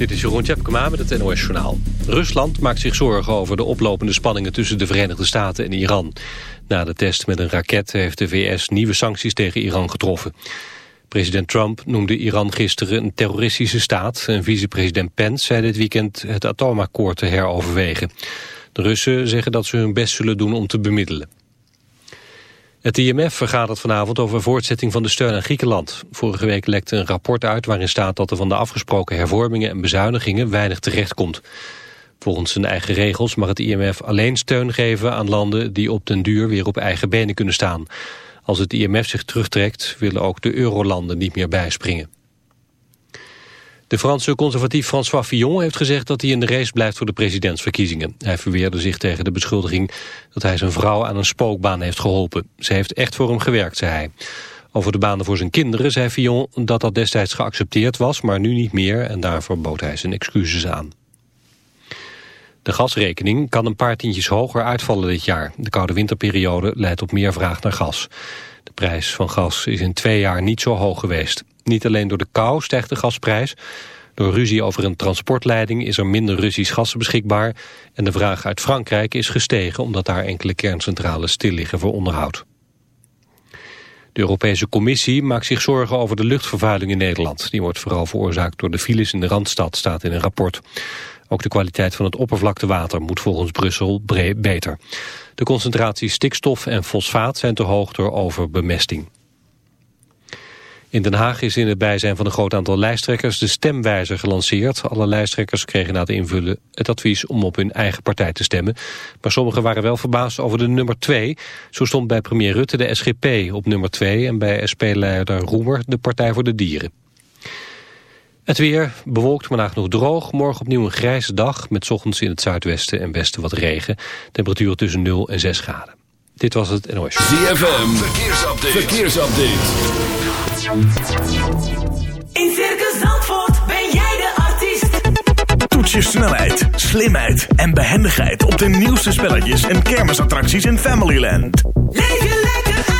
Dit is Jeroen Tjepkema met het NOS Journaal. Rusland maakt zich zorgen over de oplopende spanningen tussen de Verenigde Staten en Iran. Na de test met een raket heeft de VS nieuwe sancties tegen Iran getroffen. President Trump noemde Iran gisteren een terroristische staat... en vicepresident Pence zei dit weekend het atoomakkoord te heroverwegen. De Russen zeggen dat ze hun best zullen doen om te bemiddelen. Het IMF vergadert vanavond over voortzetting van de steun aan Griekenland. Vorige week lekte een rapport uit waarin staat dat er van de afgesproken hervormingen en bezuinigingen weinig terecht komt. Volgens zijn eigen regels mag het IMF alleen steun geven aan landen die op den duur weer op eigen benen kunnen staan. Als het IMF zich terugtrekt willen ook de eurolanden niet meer bijspringen. De Franse conservatief François Fillon heeft gezegd dat hij in de race blijft voor de presidentsverkiezingen. Hij verweerde zich tegen de beschuldiging dat hij zijn vrouw aan een spookbaan heeft geholpen. Ze heeft echt voor hem gewerkt, zei hij. Over de banen voor zijn kinderen zei Fillon dat dat destijds geaccepteerd was, maar nu niet meer en daarvoor bood hij zijn excuses aan. De gasrekening kan een paar tientjes hoger uitvallen dit jaar. De koude winterperiode leidt op meer vraag naar gas. De prijs van gas is in twee jaar niet zo hoog geweest. Niet alleen door de kou stijgt de gasprijs. Door ruzie over een transportleiding is er minder Russisch gas beschikbaar. En de vraag uit Frankrijk is gestegen omdat daar enkele kerncentrales stil liggen voor onderhoud. De Europese Commissie maakt zich zorgen over de luchtvervuiling in Nederland. Die wordt vooral veroorzaakt door de files in de Randstad, staat in een rapport. Ook de kwaliteit van het oppervlaktewater moet volgens Brussel beter. De concentraties stikstof en fosfaat zijn te hoog door overbemesting. In Den Haag is in het bijzijn van een groot aantal lijsttrekkers de stemwijzer gelanceerd. Alle lijsttrekkers kregen na het invullen het advies om op hun eigen partij te stemmen. Maar sommigen waren wel verbaasd over de nummer 2. Zo stond bij premier Rutte de SGP op nummer 2 en bij SP-leider Roemer de Partij voor de Dieren. Het weer bewolkt, maar nog droog. Morgen opnieuw een grijze dag met ochtends in het zuidwesten en westen wat regen. Temperatuur tussen 0 en 6 graden. Dit was het NOS. ZFM, verkeersupdate. verkeersupdate. In Circus Zandvoort ben jij de artiest. Toets je snelheid, slimheid en behendigheid op de nieuwste spelletjes en kermisattracties in Familyland. Leef je lekker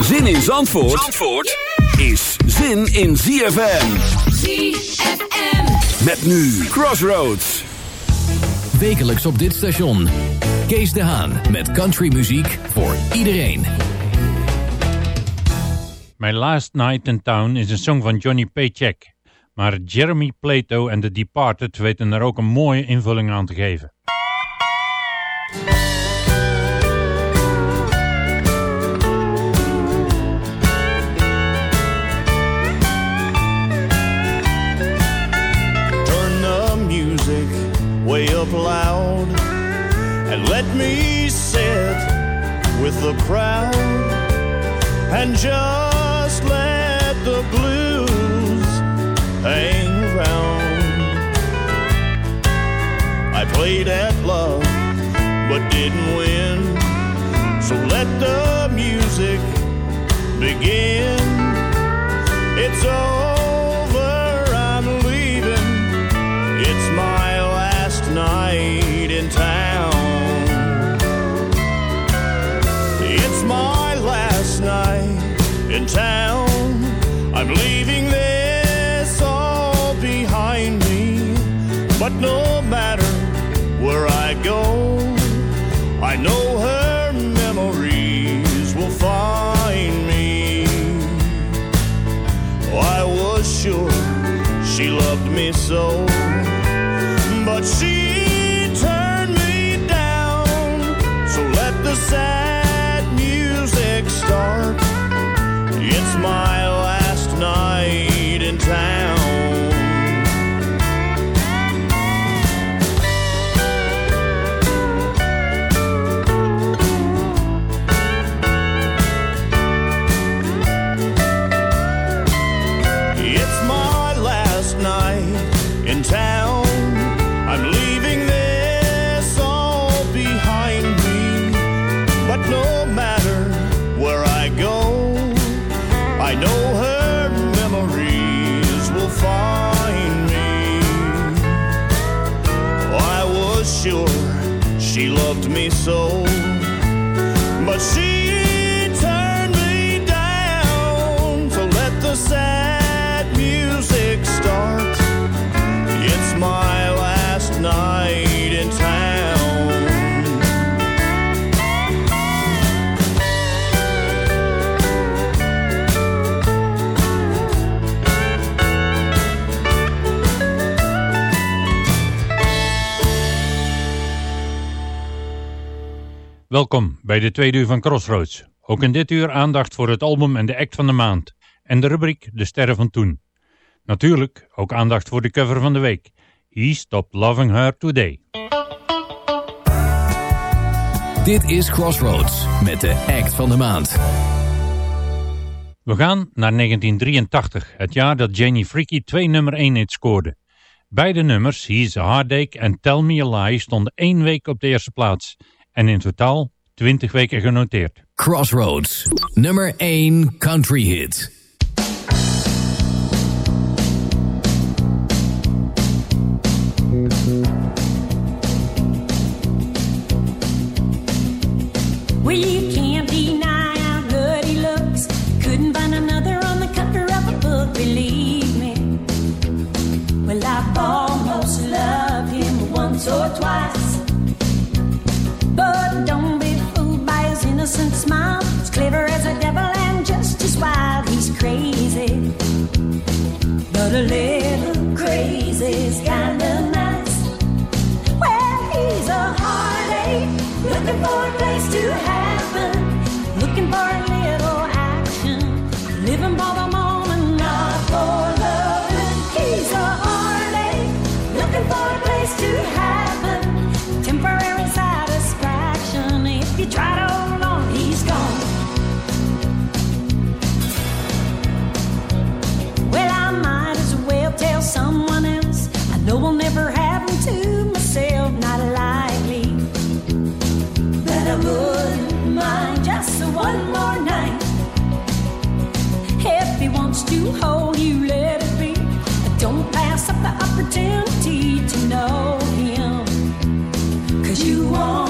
Zin in Zandvoort, Zandvoort is zin in ZFM. ZFM. Met nu Crossroads. Wekelijks op dit station. Kees de Haan met countrymuziek voor iedereen. My Last Night in Town is een song van Johnny Paycheck. Maar Jeremy Plato en The Departed weten er ook een mooie invulling aan te geven. Way up loud and let me sit with the crowd and just let the blues hang around. I played at love but didn't win, so let the music begin. It's over, night in town. It's my last night in town. I'm leaving this all behind me. But no matter where I go, I know her memories will find me. Oh, I was sure she loved me so, bij de tweede uur van Crossroads. Ook in dit uur aandacht voor het album en de act van de maand. En de rubriek De Sterren van Toen. Natuurlijk ook aandacht voor de cover van de week. He Stopped Loving Her Today. Dit is Crossroads met de act van de maand. We gaan naar 1983, het jaar dat Janie Freaky twee nummer 1 hits scoorde. Beide nummers, He's a Heartache en Tell Me a Lie, stonden één week op de eerste plaats. En in totaal 20 weken genoteerd. Crossroads, nummer 1 country hit. Well, you, let it be. Don't pass up the opportunity to know him. Cause you won't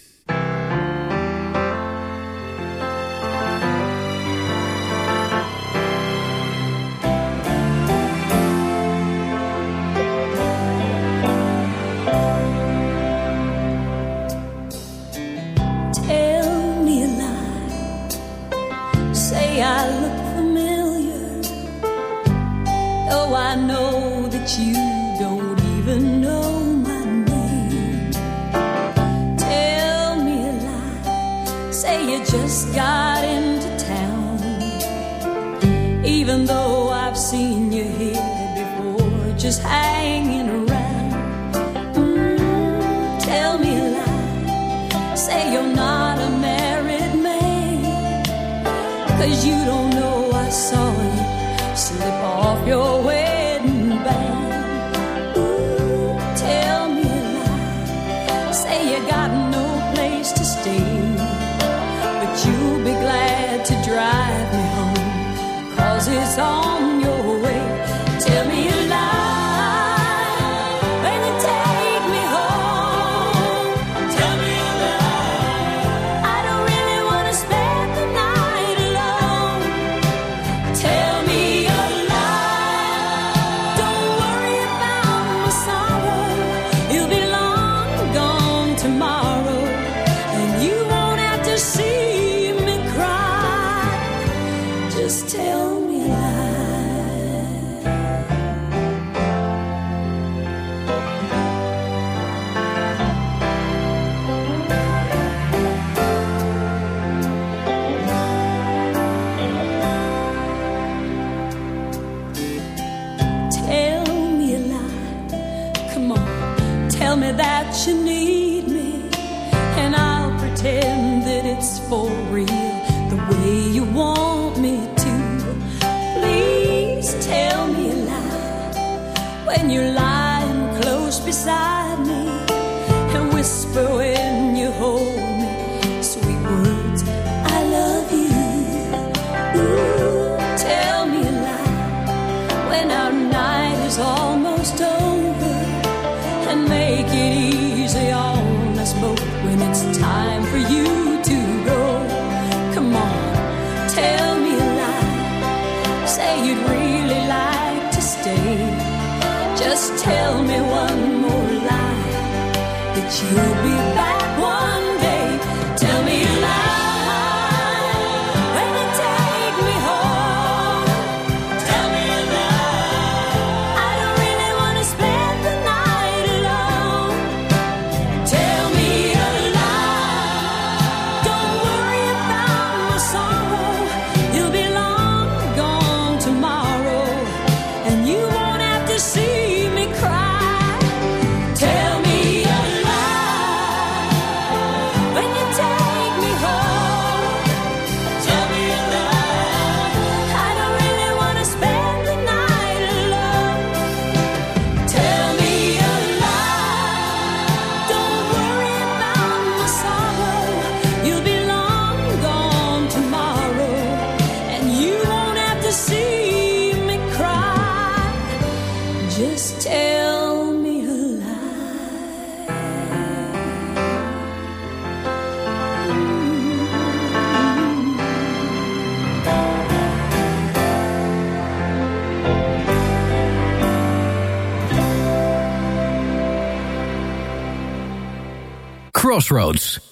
song.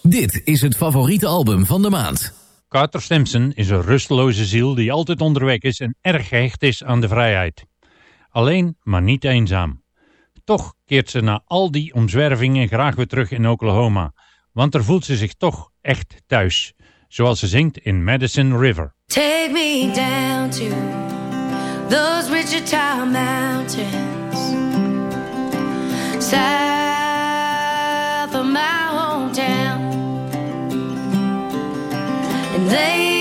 Dit is het favoriete album van de maand. Carter Simpson is een rusteloze ziel die altijd onderweg is en erg gehecht is aan de vrijheid. Alleen, maar niet eenzaam. Toch keert ze na al die omzwervingen graag weer terug in Oklahoma, want er voelt ze zich toch echt thuis, zoals ze zingt in Madison River. Take me down to those Wichita mountains South of my down. And they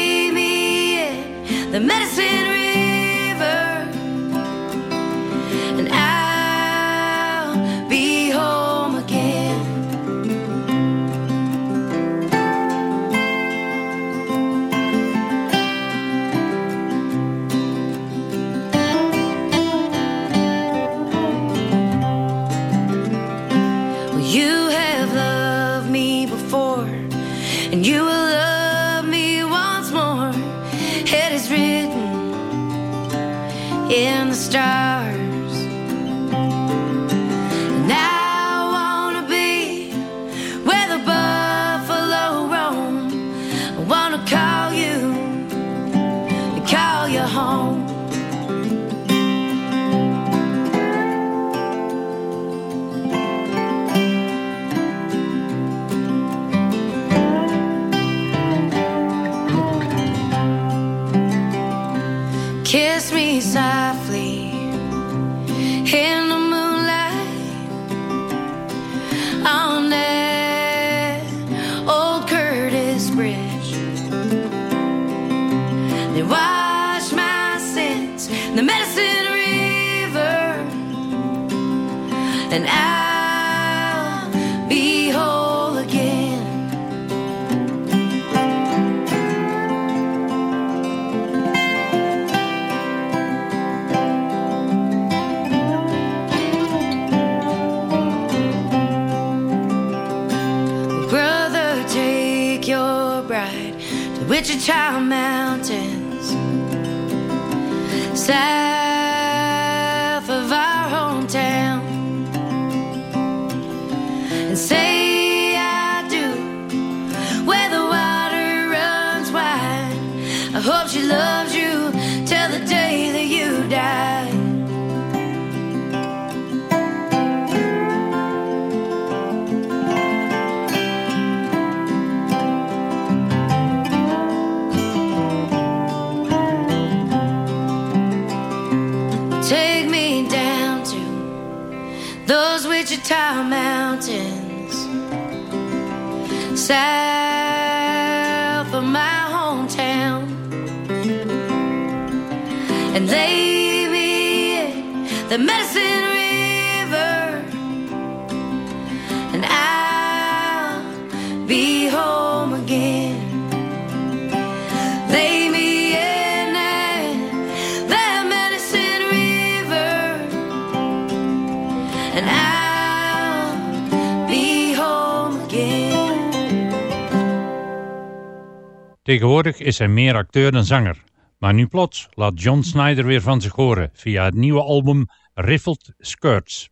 Tegenwoordig is hij meer acteur dan zanger. Maar nu plots laat John Snyder weer van zich horen via het nieuwe album Riffled Skirts.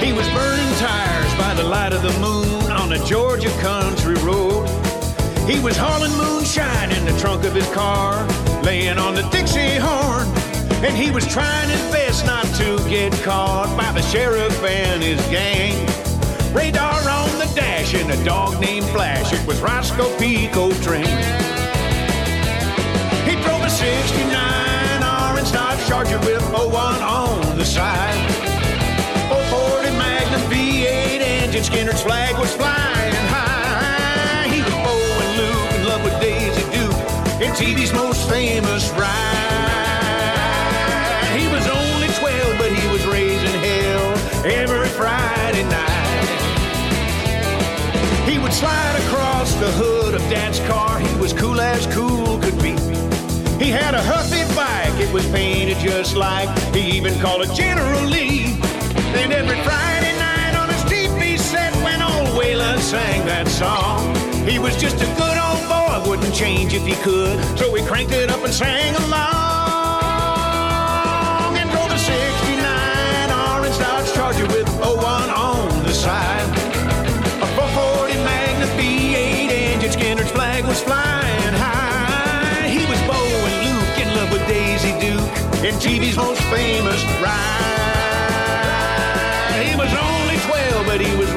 He was burning tires by the light of the moon on a Georgia country road. He was hauling moonshine in the trunk of his car, laying on the Dixie horn. And he was trying his best not to get caught by the sheriff and his gang. Radar on the dash and a dog named Flash. It was Roscoe P. Coltrane. He drove a 69 orange Dodge Charger with 01 on the side. 440 Magnum V8 engine, Skinner's flag was flying high. He was Bo and Luke in love with Daisy Duke in TV's most famous ride. Night. He would slide across the hood of Dad's car. He was cool as cool could be. He had a Huffy bike, it was painted just like he even called it General Lee. And every Friday night on his TV set when old Waylon sang that song. He was just a good old boy, wouldn't change if he could. So we cranked it up and sang along. And drove a 69 orange Dodge Charger with 01 in TV's most famous ride. He was only 12, but he was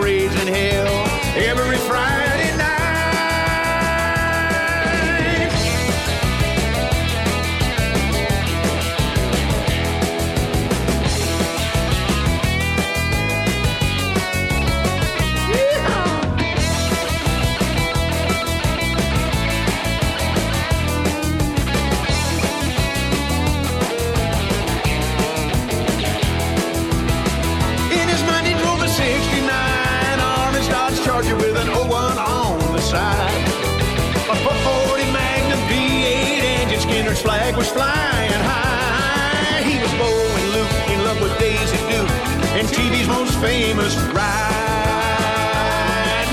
was flying high. He was Bo Luke in love with Daisy Duke and TV's most famous ride.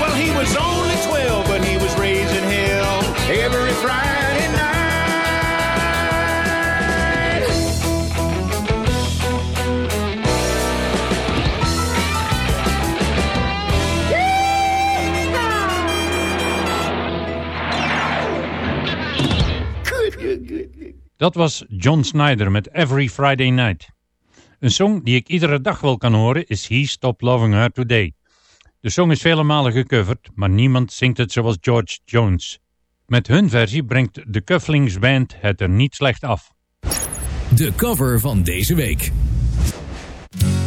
Well, he was only 12, but he was raising hell every Friday night. good, good, good. Dat was John Snyder met Every Friday Night. Een song die ik iedere dag wel kan horen is He Stopped Loving Her Today. De song is vele malen gecoverd, maar niemand zingt het zoals George Jones. Met hun versie brengt de Cufflinks Band het er niet slecht af. De cover van deze week.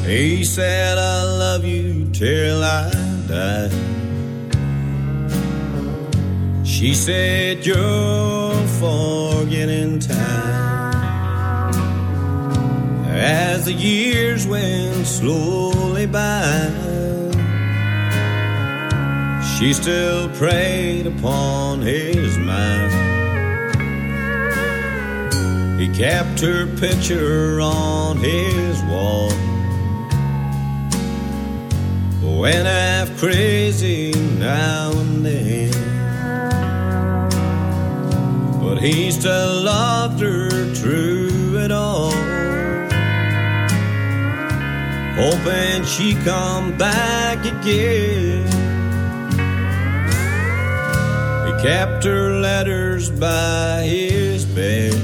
He said, I love you till I die. She said, You're As the years went slowly by, she still preyed upon his mind. He kept her picture on his wall. Went half crazy now and then. But he still loved her through it all. Hoping she come back again. He kept her letters by his bed.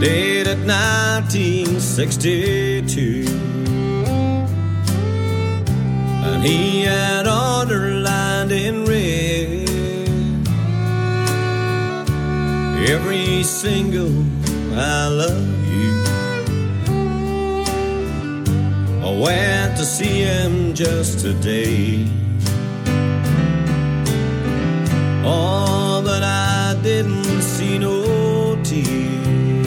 Dated 1962 and he had underlined in red every single I love went to see him just today. Oh, but I didn't see no tears.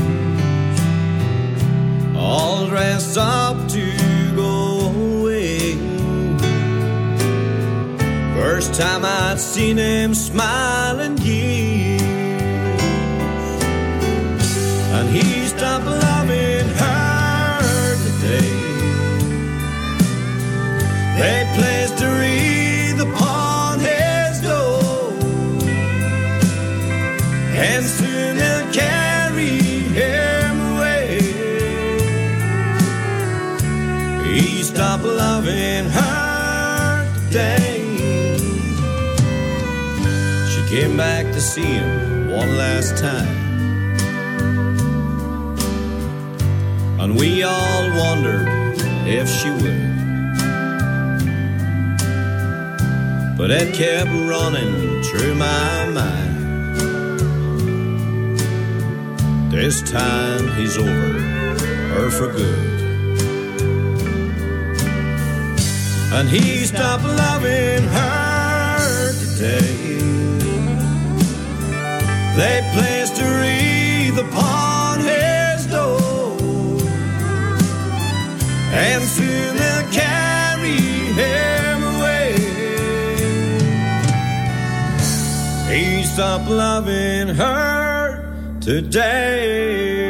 All dressed up to go away. First time I'd seen him smiling years. And he loving her today. She came back to see him one last time. And we all wondered if she would. But it kept running through my mind. This time he's over her for good. And he stopped loving her today. They placed a wreath upon his door. And soon they'll carry him away. He stopped loving her today.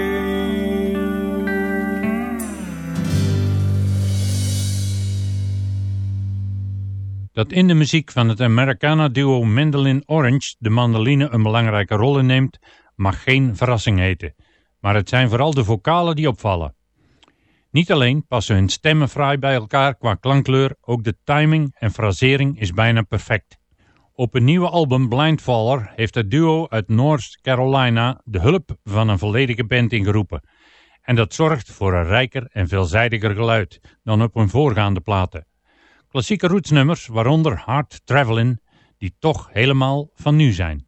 Dat in de muziek van het Americana-duo Mandolin Orange de mandoline een belangrijke rol inneemt, mag geen verrassing heten. Maar het zijn vooral de vocalen die opvallen. Niet alleen passen hun stemmen fraai bij elkaar qua klankkleur, ook de timing en frasering is bijna perfect. Op een nieuwe album Blindfaller heeft het duo uit North Carolina de hulp van een volledige band ingeroepen. En dat zorgt voor een rijker en veelzijdiger geluid dan op hun voorgaande platen. Klassieke rootsnummers, waaronder Hard Travelin', die toch helemaal van nu zijn.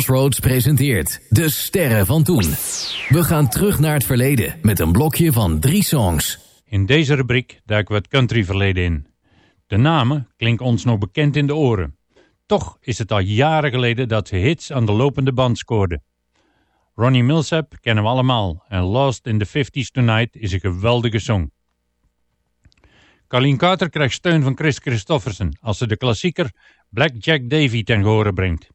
Crossroads presenteert De Sterren van Toen. We gaan terug naar het verleden met een blokje van drie songs. In deze rubriek duiken we het country verleden in. De namen klinken ons nog bekend in de oren. Toch is het al jaren geleden dat ze hits aan de lopende band scoorden. Ronnie Millsap kennen we allemaal en Lost in the 50s Tonight is een geweldige song. Colleen Carter krijgt steun van Chris Christofferson als ze de klassieker Black Jack Davy ten gehore brengt.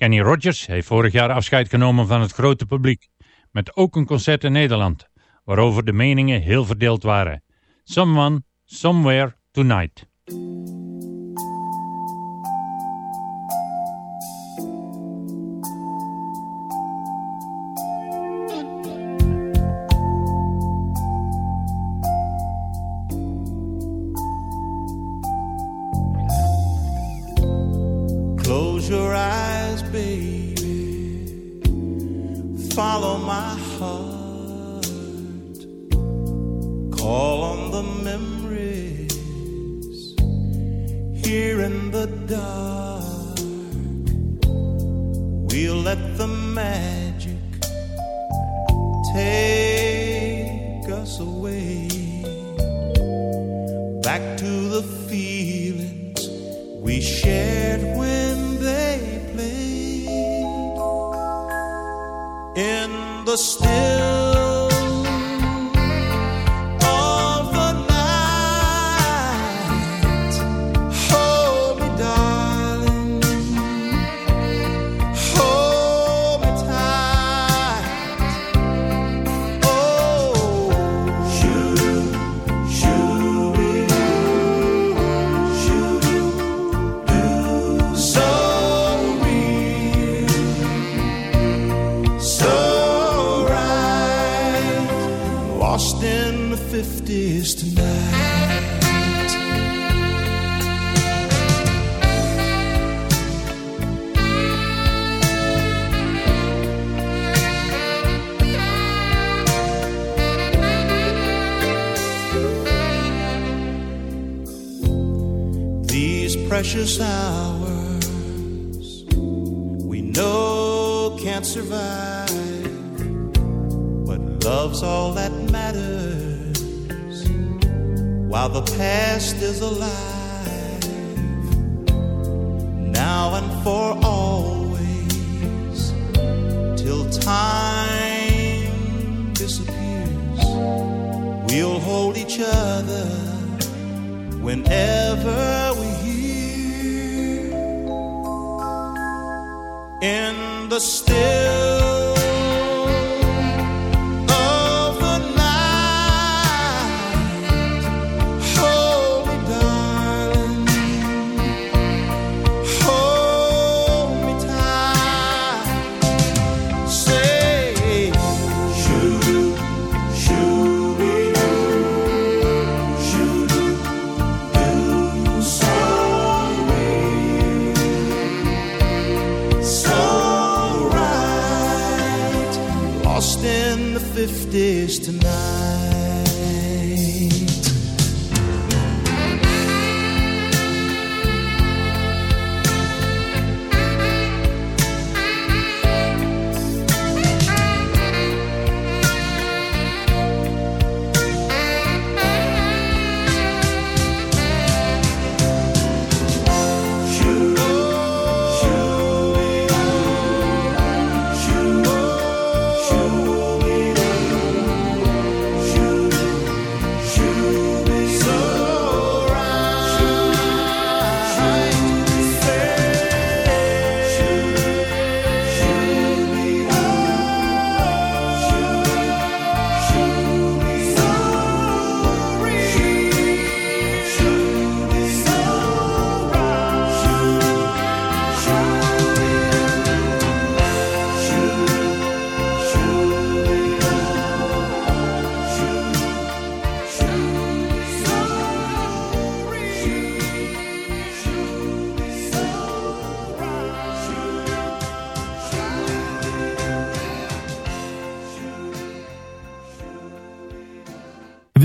Kenny Rogers heeft vorig jaar afscheid genomen van het grote publiek, met ook een concert in Nederland, waarover de meningen heel verdeeld waren. Someone, Somewhere, Tonight. Follow my heart. Call on the memories here in the dark. We'll let the magic still whenever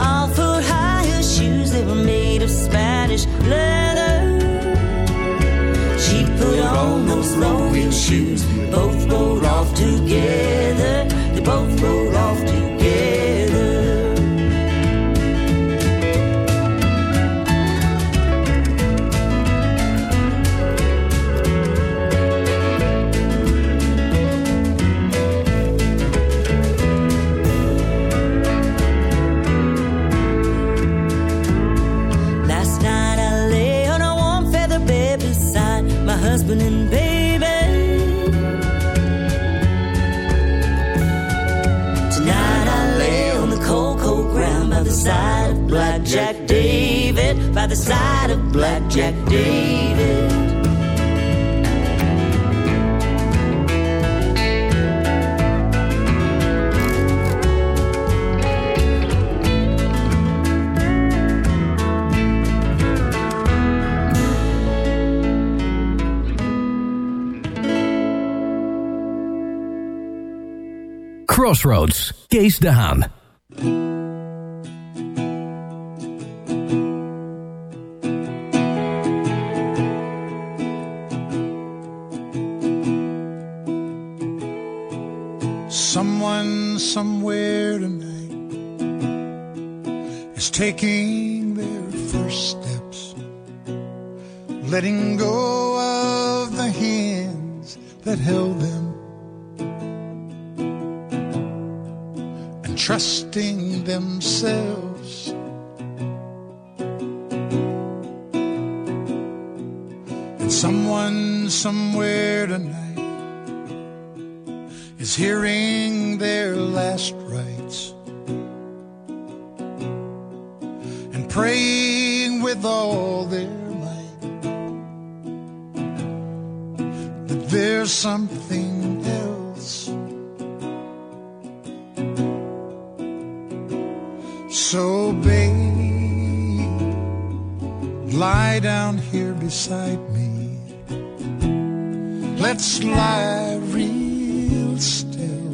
awful high shoes that were made of Spanish leather. She put on those rowing shoes, both rode off. Blackjack David, by the side of Blackjack David. Crossroads, Kees de Haan. tonight is hearing their last rites and praying with all their might that there's something else. So, babe, lie down here beside me. Let's lie real still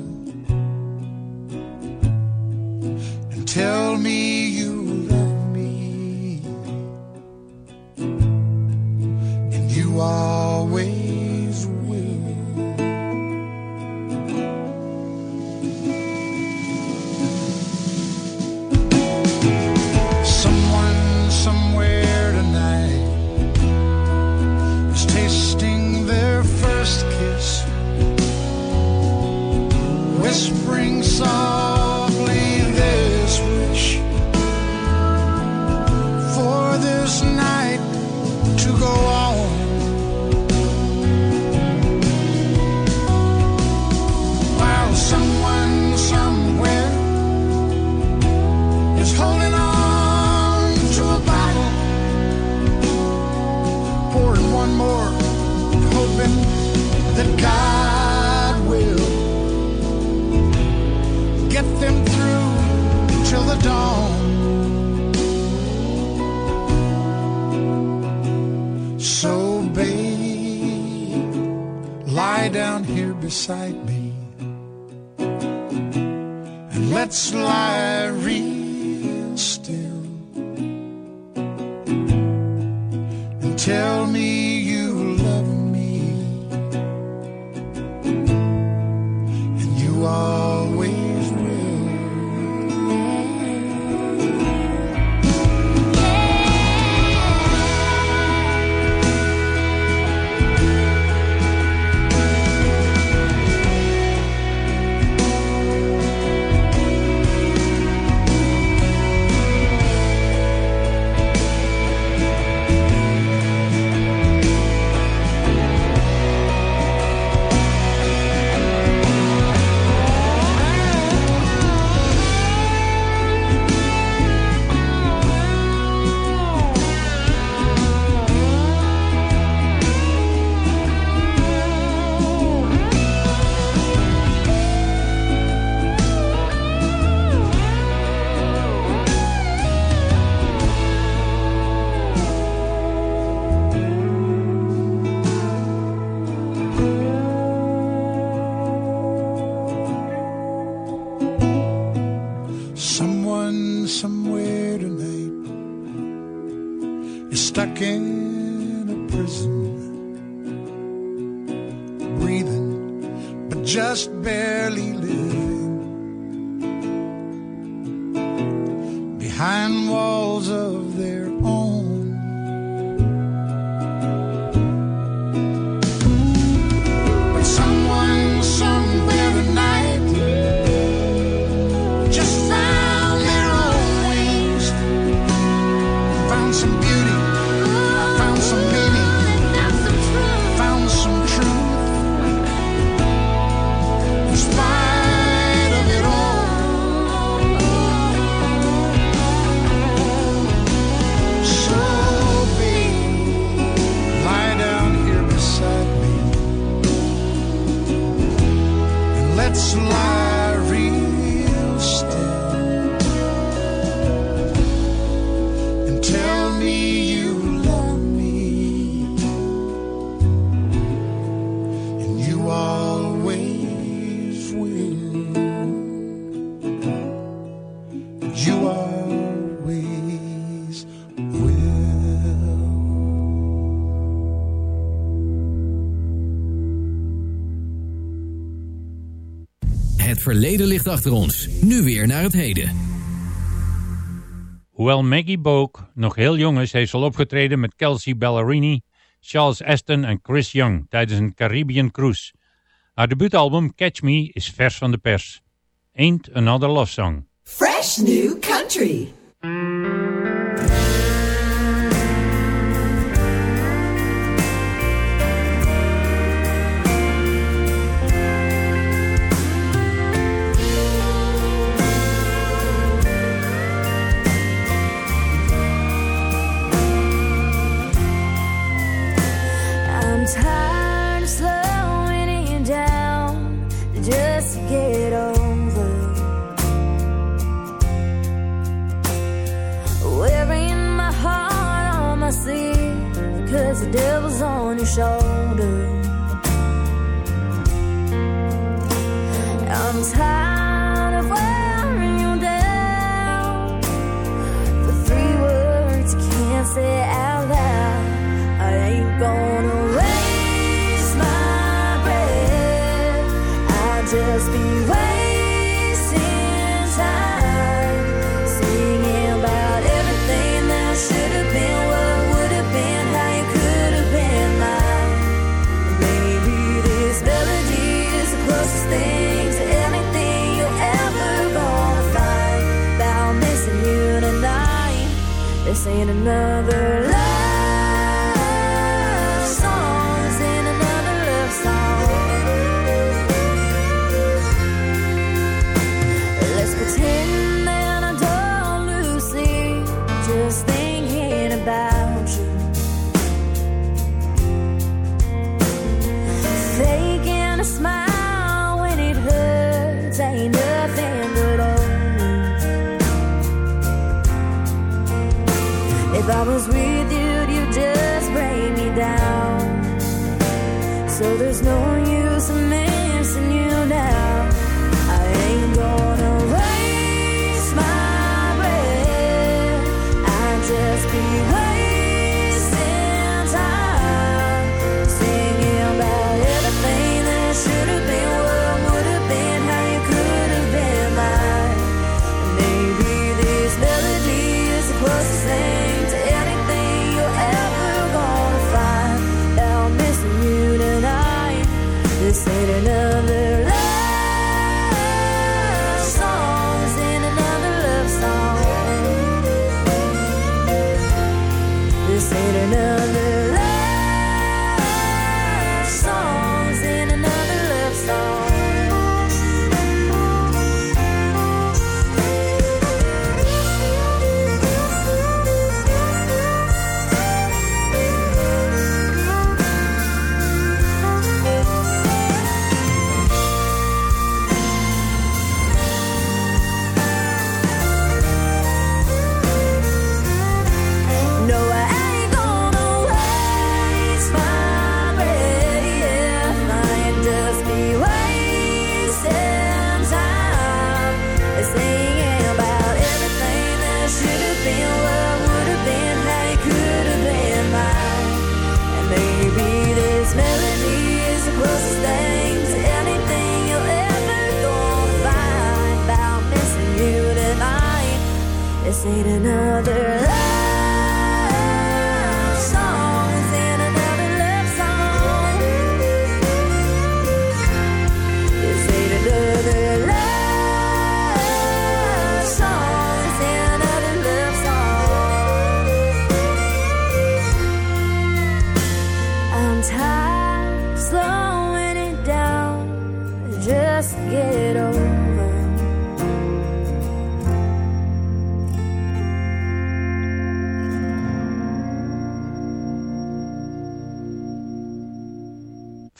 and tell me you love me and you are. beside me and let's lie real still. verleden ligt achter ons. Nu weer naar het heden. Hoewel Maggie Boak nog heel jong is, heeft ze al opgetreden met Kelsey Ballerini, Charles Aston en Chris Young tijdens een Caribbean cruise. Haar debuutalbum Catch Me is vers van de pers. Ain't Another Love Song. Fresh New Country I'm tired down just to get over. Wearing my heart on my the devil's on your shoulder. I'm tired. in another life.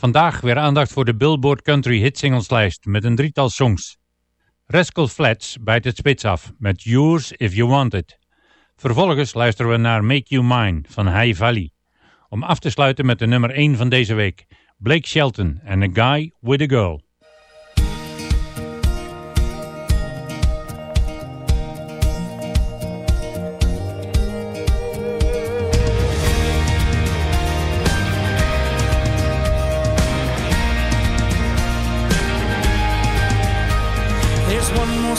Vandaag weer aandacht voor de Billboard Country Hit Singleslijst met een drietal songs. Rascal Flats bijt het spits af met Yours If You Want It. Vervolgens luisteren we naar Make You Mine van High Valley. Om af te sluiten met de nummer 1 van deze week. Blake Shelton en A Guy With A Girl.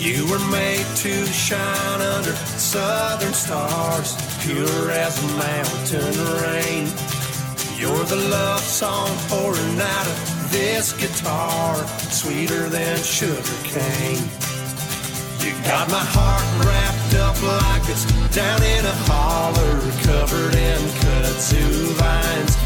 You were made to shine under southern stars, pure as mountain rain. You're the love song pouring out of this guitar, sweeter than sugar cane. You got my heart wrapped up like it's down in a holler, covered in kudzu vines.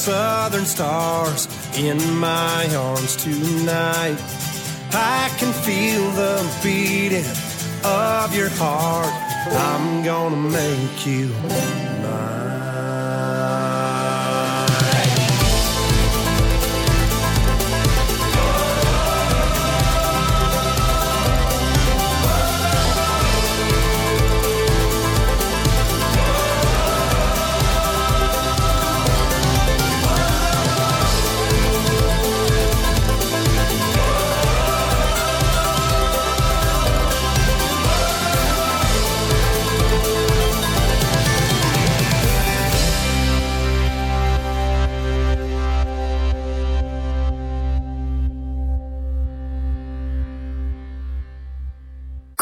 southern stars in my arms tonight. I can feel the beating of your heart. I'm gonna make you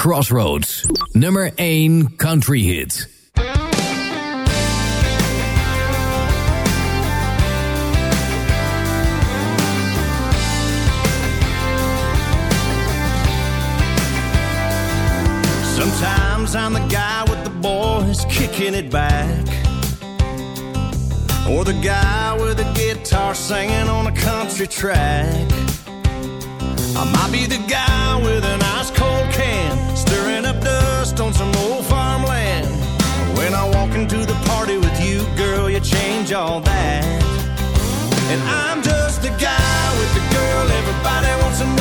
Crossroads. Nummer 1 country hit. Sometimes I'm the guy with the boys kicking it back. Or the guy with a guitar singing on a country track. I might be the guy with an ice cold can stirring up dust on some old farmland. When I walk into the party with you, girl, you change all that. And I'm just the guy with the girl everybody wants to know.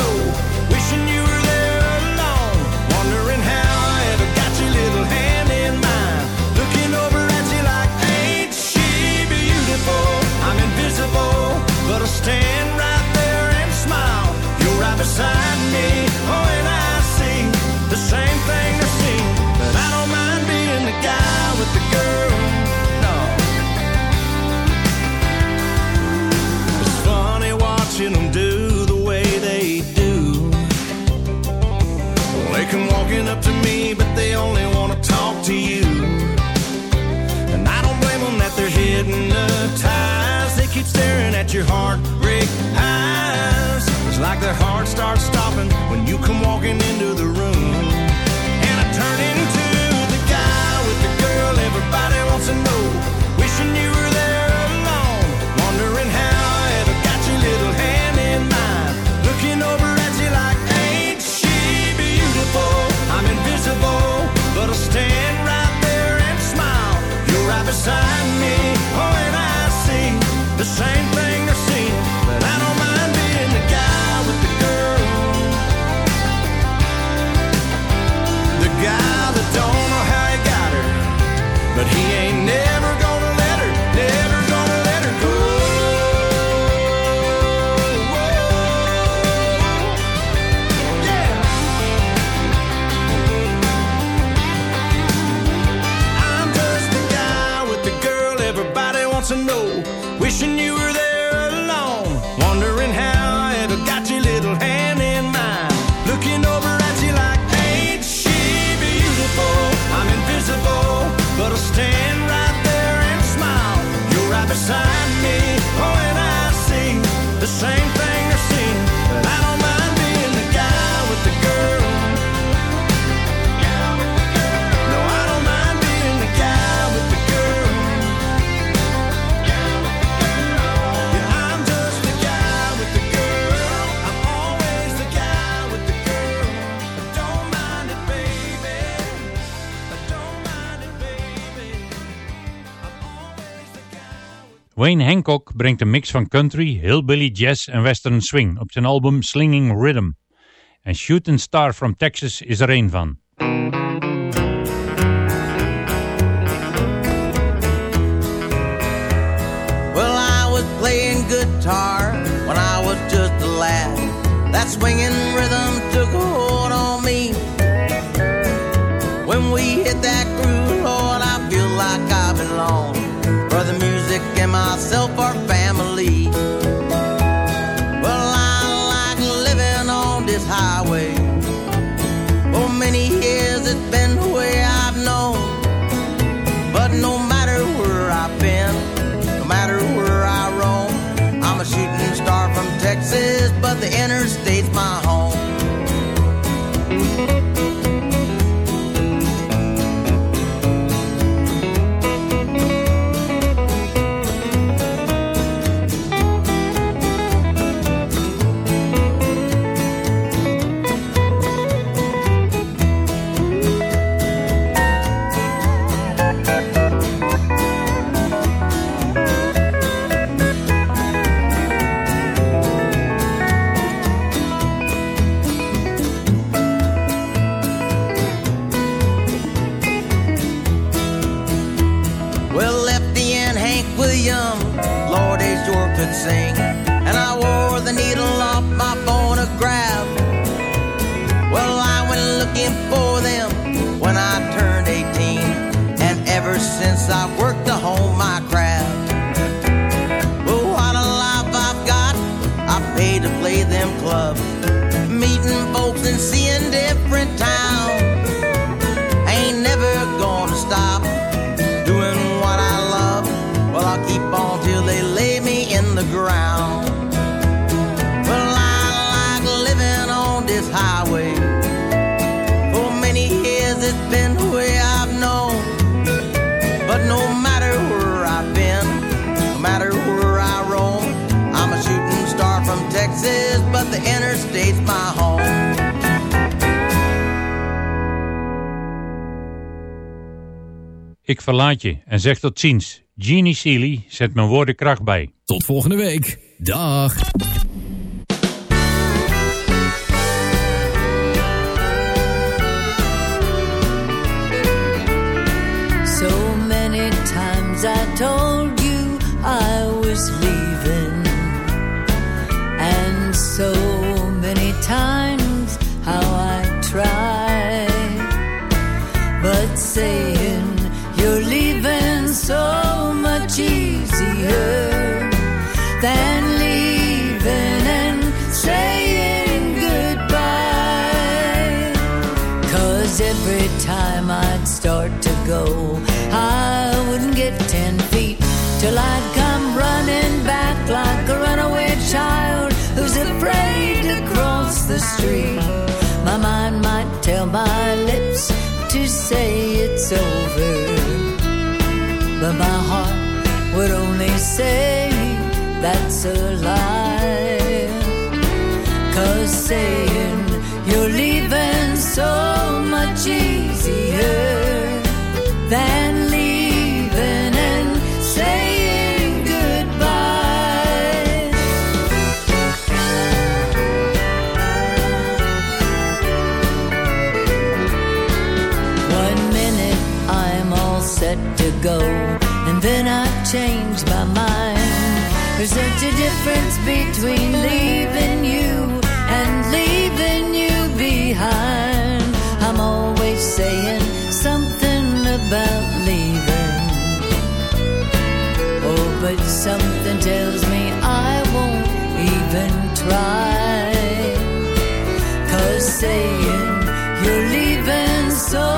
Wayne Hancock brengt een mix van country, hillbilly, jazz en western swing op zijn album Slinging Rhythm. En *Shootin' Star from Texas is er een van. Well, I was playing guitar when I was just a lad. That swinging rhythm myself young Lord as your could sing. Ik verlaat je en zeg tot ziens. Genie Seely zet mijn woorden kracht bij. Tot volgende week. Dag. The street. My mind might tell my lips to say it's over, but my heart would only say that's a lie. Cause saying then I change my mind. There's such a difference between leaving you and leaving you behind. I'm always saying something about leaving. Oh, but something tells me I won't even try. Cause saying you're leaving so